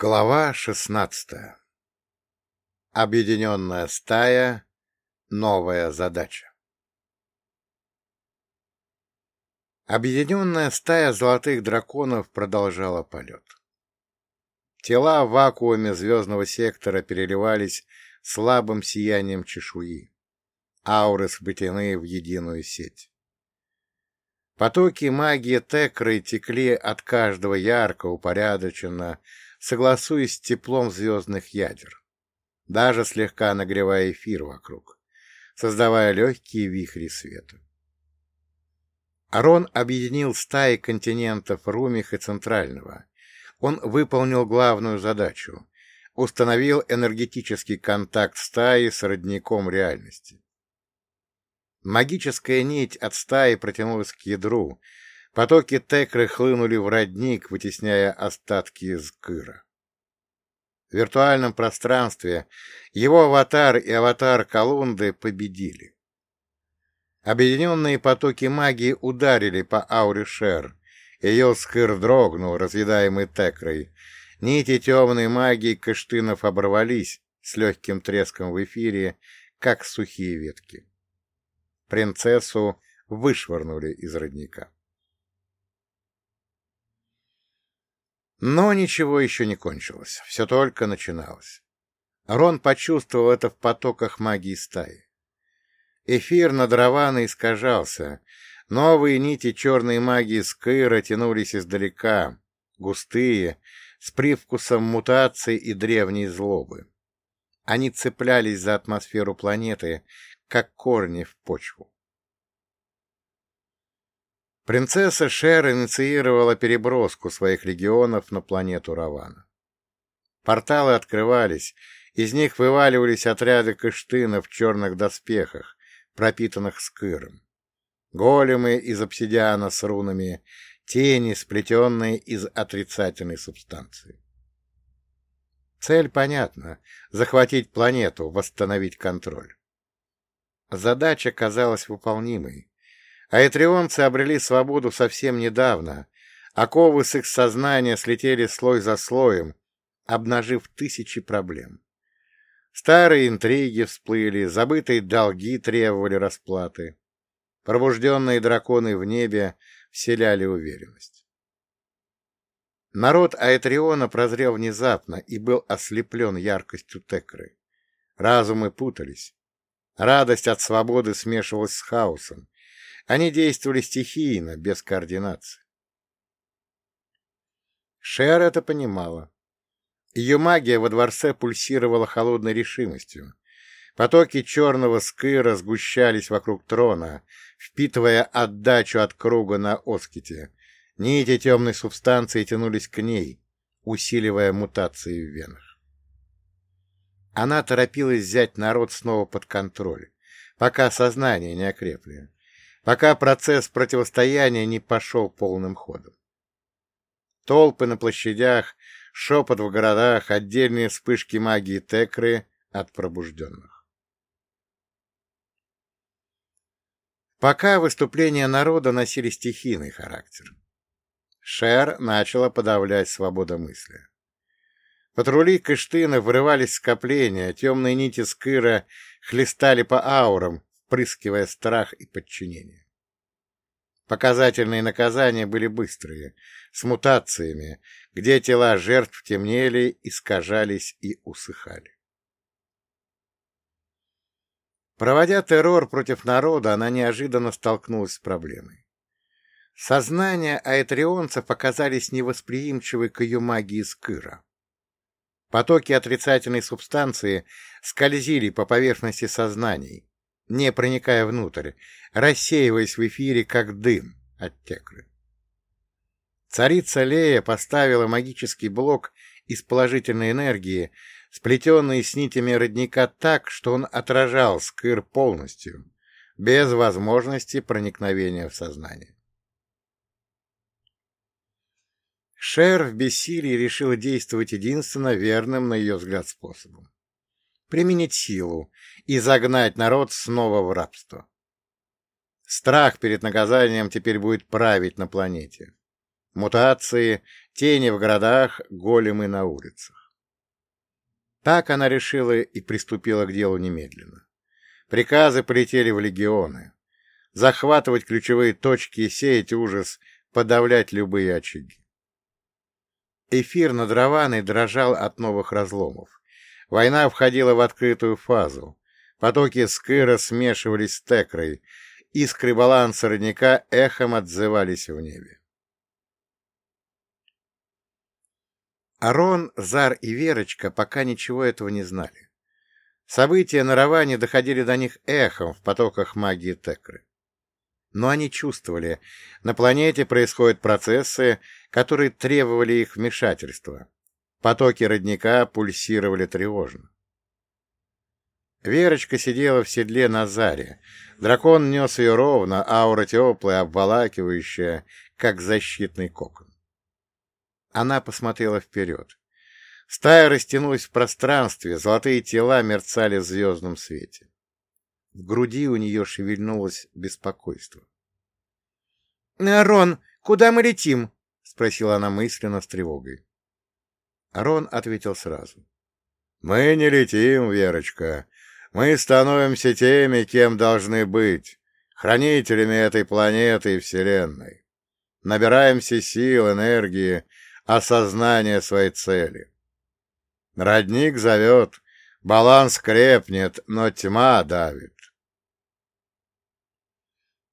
Глава шестнадцатая. Объединенная стая. Новая задача. Объединенная стая золотых драконов продолжала полет. Тела в вакууме звездного сектора переливались слабым сиянием чешуи. Ауры сплетены в единую сеть. Потоки магии Текры текли от каждого ярко, упорядоченно, согласуясь с теплом звездных ядер, даже слегка нагревая эфир вокруг, создавая легкие вихри света. Арон объединил стаи континентов Румих и Центрального. Он выполнил главную задачу — установил энергетический контакт стаи с родником реальности. Магическая нить от стаи протянулась к ядру, Потоки Текры хлынули в родник, вытесняя остатки из Кыра. В виртуальном пространстве его аватар и аватар Колунды победили. Объединенные потоки магии ударили по ауре Шер. Ее скыр дрогнул, разъедаемый Текрой. Нити темной магии Кыштынов оборвались с легким треском в эфире, как сухие ветки. Принцессу вышвырнули из родника. Но ничего еще не кончилось, все только начиналось. Рон почувствовал это в потоках магии стаи. Эфир над Раваной искажался, новые нити черной магии Скыра тянулись издалека, густые, с привкусом мутации и древней злобы. Они цеплялись за атмосферу планеты, как корни в почву. Принцесса Шер инициировала переброску своих легионов на планету Равана. Порталы открывались, из них вываливались отряды кыштына в черных доспехах, пропитанных скыром. Големы из обсидиана с рунами, тени, сплетенные из отрицательной субстанции. Цель понятна — захватить планету, восстановить контроль. Задача казалась выполнимой, а обрели свободу совсем недавно. Оковы с их сознания слетели слой за слоем, обнажив тысячи проблем. Старые интриги всплыли, забытые долги требовали расплаты. Пробужденные драконы в небе вселяли уверенность. Народ Аэтриона прозрел внезапно и был ослеплен яркостью Текры. Разумы путались. Радость от свободы смешивалась с хаосом, они действовали стихийно, без координации. Шер это понимала. Ее магия во дворце пульсировала холодной решимостью. Потоки черного скыра сгущались вокруг трона, впитывая отдачу от круга на Оските. Нити темной субстанции тянулись к ней, усиливая мутации в венах. Она торопилась взять народ снова под контроль, пока сознание не окрепли пока процесс противостояния не пошел полным ходом. Толпы на площадях, шепот в городах, отдельные вспышки магии Текры от пробужденных. Пока выступления народа носили стихийный характер. Шер начала подавлять свободомыслие. Патрули Кыштына вырывались в скопления, темные нити Скыра хлестали по аурам, впрыскивая страх и подчинение. Показательные наказания были быстрые, с мутациями, где тела жертв темнели, искажались и усыхали. Проводя террор против народа, она неожиданно столкнулась с проблемой. Сознания аэтрионцев оказались невосприимчивы к ее магии Скыра. Потоки отрицательной субстанции скользили по поверхности сознаний, не проникая внутрь, рассеиваясь в эфире, как дым от текры. Царица Лея поставила магический блок из положительной энергии, сплетенный с нитями родника так, что он отражал скыр полностью, без возможности проникновения в сознание. Шер в бессилии решила действовать единственно верным, на ее взгляд, способом применить силу и загнать народ снова в рабство. Страх перед наказанием теперь будет править на планете. Мутации, тени в городах, големы на улицах. Так она решила и приступила к делу немедленно. Приказы полетели в легионы. Захватывать ключевые точки и сеять ужас, подавлять любые очаги. Эфир над Раваной дрожал от новых разломов. Война входила в открытую фазу. Потоки скыра смешивались с текрой. Искры баланса родника эхом отзывались в небе. Арон, Зар и Верочка пока ничего этого не знали. События на Раване доходили до них эхом в потоках магии Текры. Но они чувствовали, на планете происходят процессы, которые требовали их вмешательства. Потоки родника пульсировали тревожно. Верочка сидела в седле на заре. Дракон нес ее ровно, аура теплая, обволакивающая, как защитный кокон. Она посмотрела вперед. Стая растянулась в пространстве, золотые тела мерцали в звездном свете. В груди у нее шевельнулось беспокойство. — Рон, куда мы летим? — спросила она мысленно с тревогой. Рон ответил сразу. — Мы не летим, Верочка. Мы становимся теми, кем должны быть, хранителями этой планеты и Вселенной. Набираемся сил, энергии, осознания своей цели. Родник зовет, баланс крепнет, но тьма давит.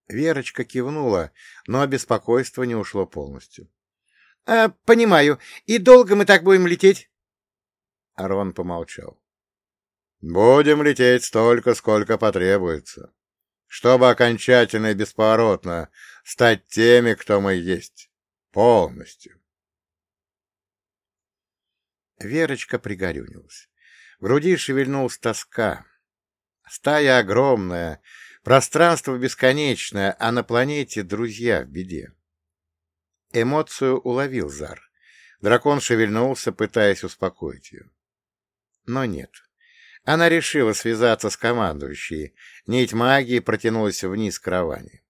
Верочка кивнула, но беспокойство не ушло полностью. «А, — Понимаю. И долго мы так будем лететь? Арон помолчал. — Будем лететь столько, сколько потребуется, чтобы окончательно и бесповоротно стать теми, кто мы есть. Полностью. Верочка пригорюнилась. В груди шевельнулась тоска. Стая огромная, пространство бесконечное, а на планете друзья в беде. Эмоцию уловил Зар. Дракон шевельнулся, пытаясь успокоить ее. Но нет. Она решила связаться с командующей. Нить магии протянулась вниз к Раване.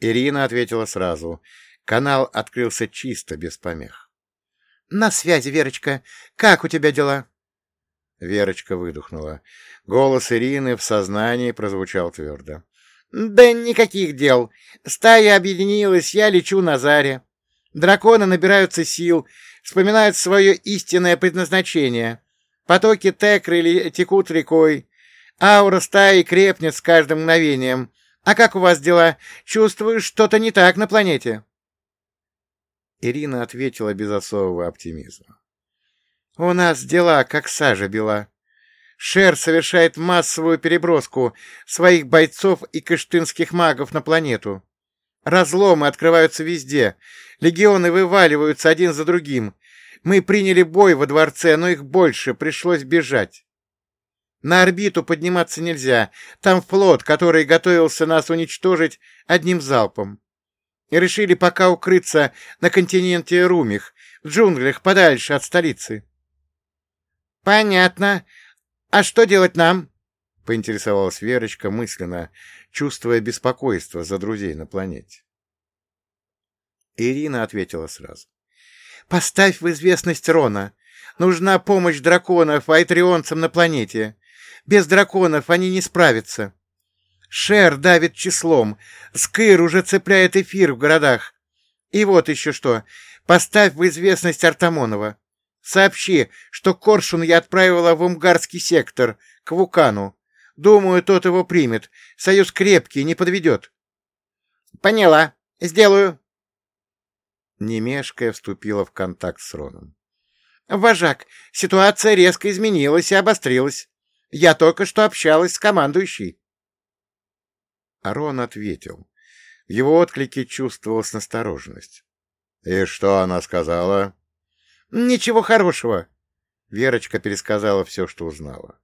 Ирина ответила сразу. Канал открылся чисто, без помех. На связи, Верочка. Как у тебя дела? Верочка выдохнула. Голос Ирины в сознании прозвучал твердо. Да никаких дел. Стая объединилась, я лечу на заре. Драконы набираются сил, вспоминают свое истинное предназначение. Потоки Текры текут рекой. Аура стаи крепнет с каждым мгновением. А как у вас дела? Чувствуешь, что-то не так на планете? Ирина ответила без особого оптимизма. «У нас дела, как сажа бела. Шер совершает массовую переброску своих бойцов и кыштынских магов на планету. Разломы открываются везде, легионы вываливаются один за другим. Мы приняли бой во дворце, но их больше, пришлось бежать. На орбиту подниматься нельзя, там флот, который готовился нас уничтожить одним залпом и решили пока укрыться на континенте Румих, в джунглях подальше от столицы. — Понятно. А что делать нам? — поинтересовалась Верочка мысленно, чувствуя беспокойство за друзей на планете. Ирина ответила сразу. — Поставь в известность Рона. Нужна помощь драконов айтрионцам на планете. Без драконов они не справятся. Шер давит числом. Скыр уже цепляет эфир в городах. И вот еще что. Поставь в известность Артамонова. Сообщи, что Коршун я отправила в Умгарский сектор, к Вукану. Думаю, тот его примет. Союз крепкий, не подведет. — Поняла. Сделаю. Немешкая вступила в контакт с Роном. — Вожак, ситуация резко изменилась и обострилась. Я только что общалась с командующей. Арон ответил. В его отклике чувствовалась настороженность. — И что она сказала? — Ничего хорошего. Верочка пересказала все, что узнала.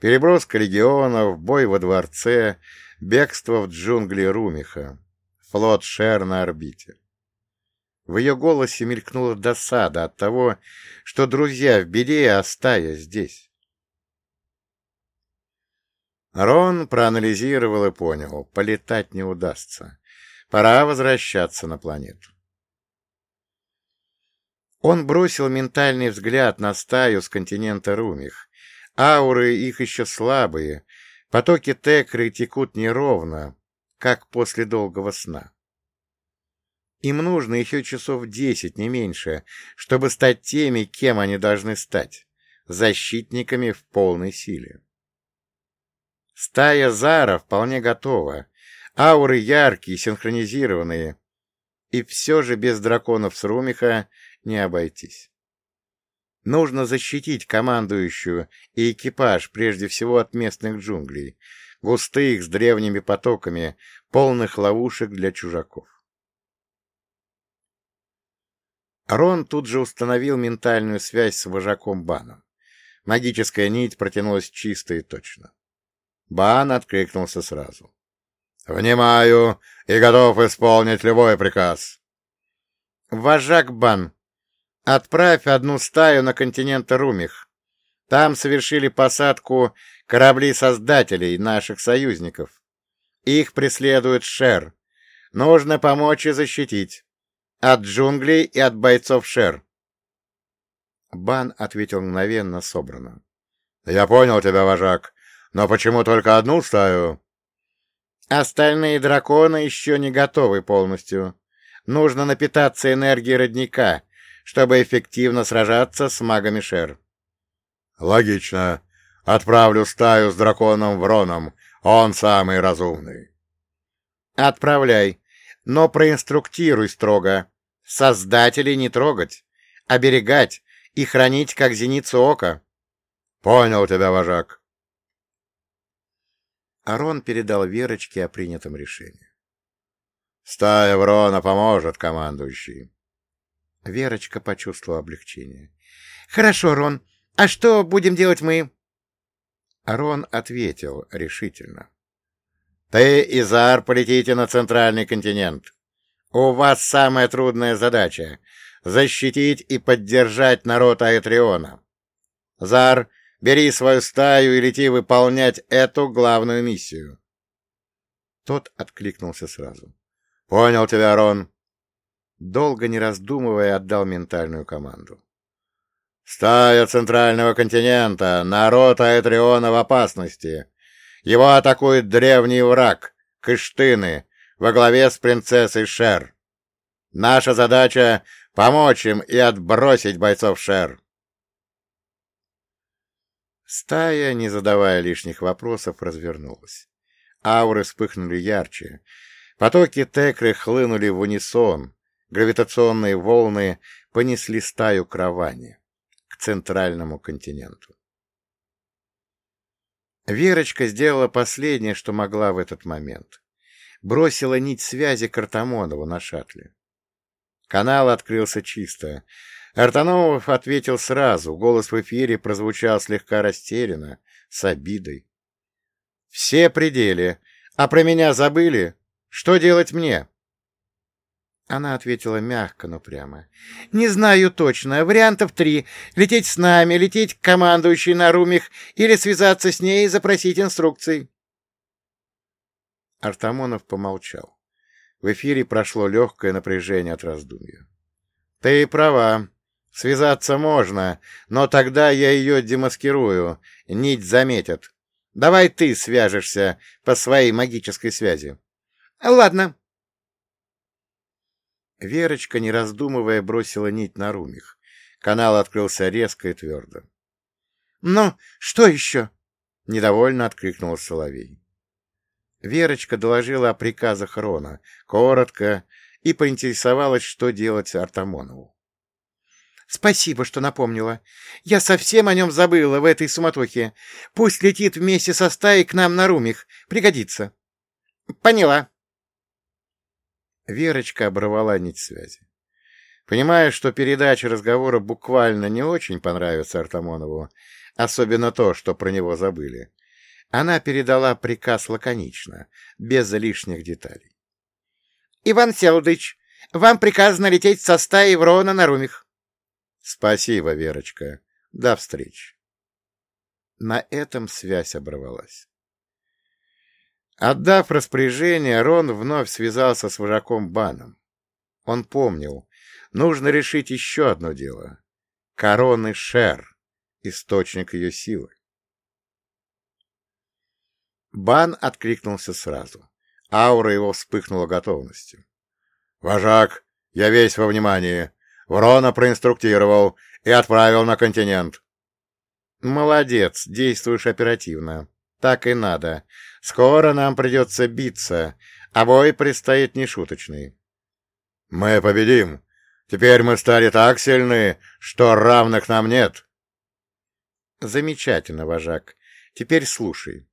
Переброска легионов, бой во дворце, бегство в джунгли Румиха, флот Шер на орбите. В ее голосе мелькнула досада от того, что друзья в беде, а здесь. Рон проанализировал и понял, полетать не удастся. Пора возвращаться на планету. Он бросил ментальный взгляд на стаю с континента Румих. Ауры их еще слабые, потоки текры текут неровно, как после долгого сна. Им нужно еще часов десять, не меньше, чтобы стать теми, кем они должны стать — защитниками в полной силе. Стая Зара вполне готова, ауры яркие, синхронизированные, и все же без драконов с Румиха не обойтись. Нужно защитить командующую и экипаж прежде всего от местных джунглей, густых с древними потоками, полных ловушек для чужаков. Рон тут же установил ментальную связь с вожаком Баном. Магическая нить протянулась чисто и точно. Бан откликнулся сразу. «Внимаю и готов исполнить любой приказ». «Вожак Бан, отправь одну стаю на континент Румих. Там совершили посадку корабли-создателей, наших союзников. Их преследует Шер. Нужно помочь и защитить. От джунглей и от бойцов Шер. Бан ответил мгновенно, собрано. — Я понял тебя, вожак. Но почему только одну стаю? — Остальные драконы еще не готовы полностью. Нужно напитаться энергией родника, чтобы эффективно сражаться с магами Шер. — Логично. Отправлю стаю с драконом Вроном. Он самый разумный. — Отправляй, но проинструктируй строго. Создателей не трогать, оберегать и хранить, как зеницу ока. — Понял тебя, вожак. Арон передал Верочке о принятом решении. — Стая Врона поможет, командующий. Верочка почувствовала облегчение. — Хорошо, Рон. А что будем делать мы? Арон ответил решительно. — Ты и Зар полетите на центральный континент. У вас самая трудная задача — защитить и поддержать народ Аэтриона. Зар, бери свою стаю и лети выполнять эту главную миссию. Тот откликнулся сразу. — Понял тебя, Рон. Долго не раздумывая, отдал ментальную команду. — Стая Центрального континента, народ Аэтриона в опасности. Его атакует древний враг — Кыштыны, во главе с принцессой Шер. Наша задача — помочь им и отбросить бойцов Шер. Стая, не задавая лишних вопросов, развернулась. Ауры вспыхнули ярче. Потоки текры хлынули в унисон. Гравитационные волны понесли стаю к Раване, к центральному континенту. Верочка сделала последнее, что могла в этот момент бросила нить связи к Артамонову на шаттле. Канал открылся чисто. Артановов ответил сразу, голос в эфире прозвучал слегка растерянно, с обидой. — Все пределы. А про меня забыли? Что делать мне? Она ответила мягко, но прямо. — Не знаю точно. Вариантов три. Лететь с нами, лететь к командующей на Румих или связаться с ней и запросить инструкций. Артамонов помолчал. В эфире прошло легкое напряжение от раздумья. — Ты права. Связаться можно, но тогда я ее демаскирую. Нить заметят. Давай ты свяжешься по своей магической связи. — Ладно. Верочка, не раздумывая, бросила нить на румих. Канал открылся резко и твердо. — Ну, что еще? — недовольно откликнулся Соловей. Верочка доложила о приказах Рона, коротко, и поинтересовалась, что делать Артамонову. — Спасибо, что напомнила. Я совсем о нем забыла в этой суматохе. Пусть летит вместе со стаей к нам на Румих. Пригодится. — Поняла. Верочка оборвала нить связи. Понимая, что передача разговора буквально не очень понравится Артамонову, особенно то, что про него забыли, она передала приказ лаконично, без лишних деталей. — Иван Селдыч, вам приказано лететь со стаи Врона на Румих. — Спасибо, Верочка. До встречи. На этом связь оборвалась. Отдав распоряжение, Рон вновь связался с вожаком Баном. Он помнил, Нужно решить еще одно дело. Короны Шер, источник ее силы. Бан откликнулся сразу. Аура его вспыхнула готовностью. — Вожак, я весь во внимании. Врона проинструктировал и отправил на континент. — Молодец, действуешь оперативно. Так и надо. Скоро нам придется биться, а бой предстоит нешуточный. — Мы победим. Теперь мы стали так сильны, что равных нам нет. — Замечательно, вожак. Теперь слушай.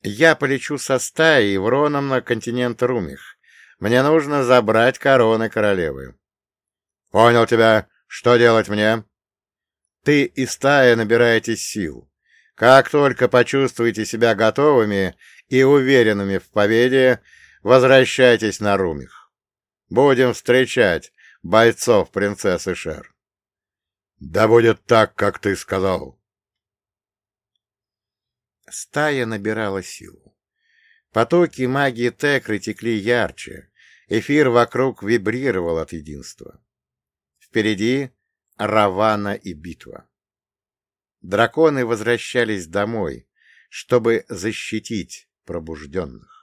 Я полечу со стаей Вроном на континент Румих. Мне нужно забрать короны королевы. — Понял тебя. Что делать мне? — Ты и стая набираетесь сил. Как только почувствуете себя готовыми и уверенными в победе, возвращайтесь на Румих. Будем встречать бойцов принцессы Шер. — Да будет так, как ты сказал. Стая набирала силу. Потоки магии Текры текли ярче, эфир вокруг вибрировал от единства. Впереди Равана и битва. Драконы возвращались домой, чтобы защитить пробужденных.